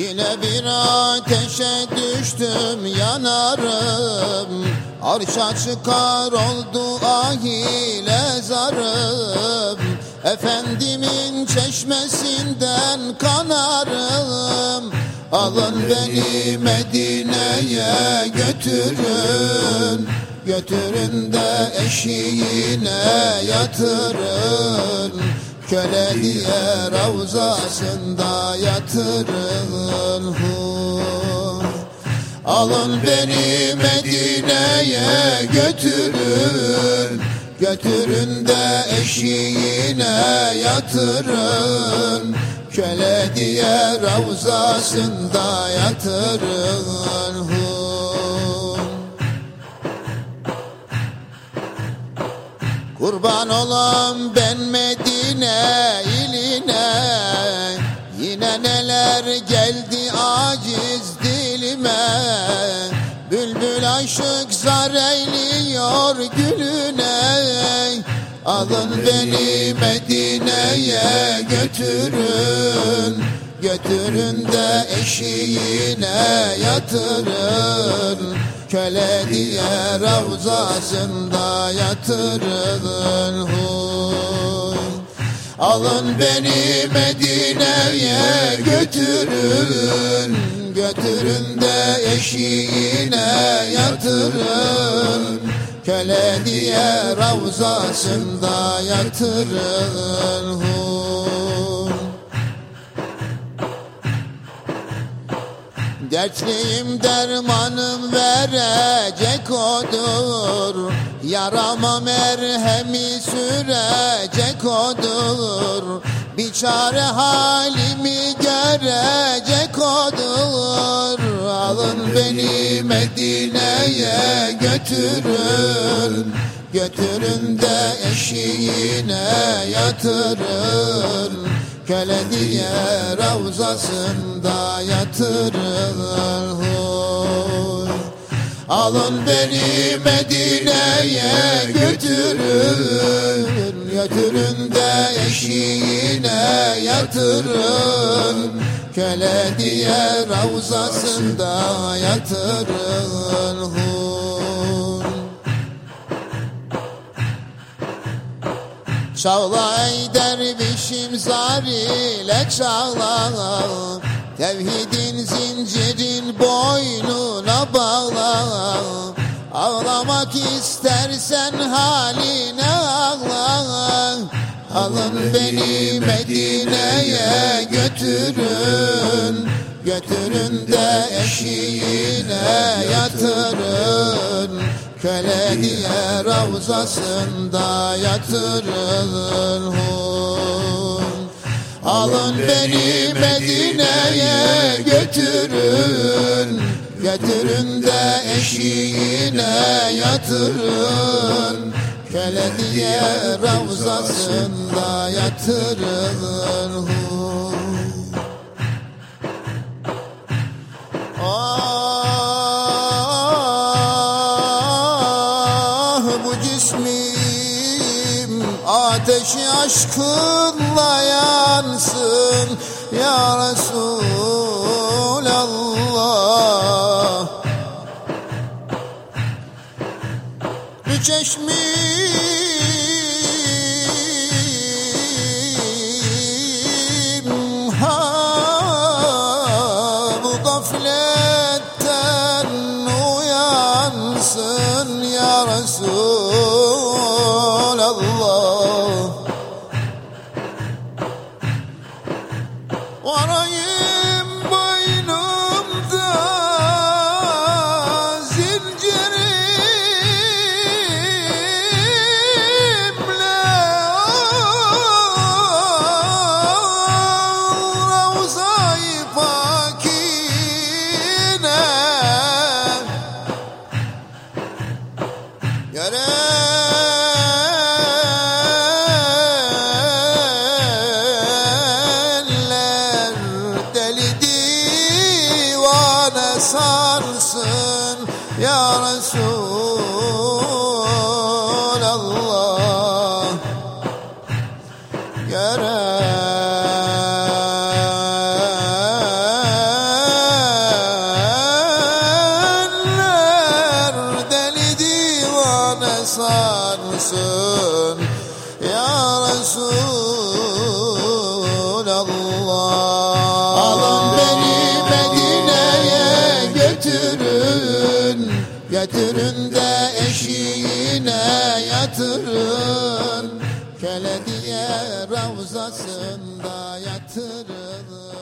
Yine bir ateşe düştüm yanarım. Arşa çıkar oldu ahile zarım. Efendimin çeşmesinden kanarım. Alın beni Medine'ye götürün. Götürün de eşiğine yatırın Köle diye ravzasında yatırın hu. Alın beni Medine'ye götürün Götürün de eşiğine yatırın Köle diye ravzasında yatırın hu. Kurban olam ben Medine neler geldi aciz dilime. Bülbül aşık zar eyliyor gülüne. Alın beni Medine'ye götürün. Götürün de eşiğine yatırın. Köle diye ravzasında yatırın huy. Alın beni Medine'ye götürün. Götürün de eşiğine yatırın. Köle diye ravzasında yatırın. Dertliyim dermanım verecek odur Yarama merhemi sürecek odur Bir çare halimi görecek odur Alın beni Medine'ye götürün. Götürün de eşiğine yatırın. Köle diye ravzasında yatırılır. huy. Alın beni Medine'ye götürün. Götürün de eşiğine yatırın. Köle diye ravzasında yatırın. Çağla ey dervişim zar ile çağla Tevhidin zincirin boynuna bağla. Ağlamak istersen haline ağla. Alın beni Medine'ye götürün. Götürün de eşiğine yatırın. Köle diye ravzasında yatırılır. Hun. Alın beni Medine'ye götürün. Götürün de eşiğine yatırın. Köle diye ravzasında yatırılır ateşi aşkınla yansın ya Resulallah. Bu çeşmim follow you. sarsın ya Resulallah. Görenler deli divane sarsın ya Resul Götürün de eşiğine yatırın Köle diye ravzasında yatırın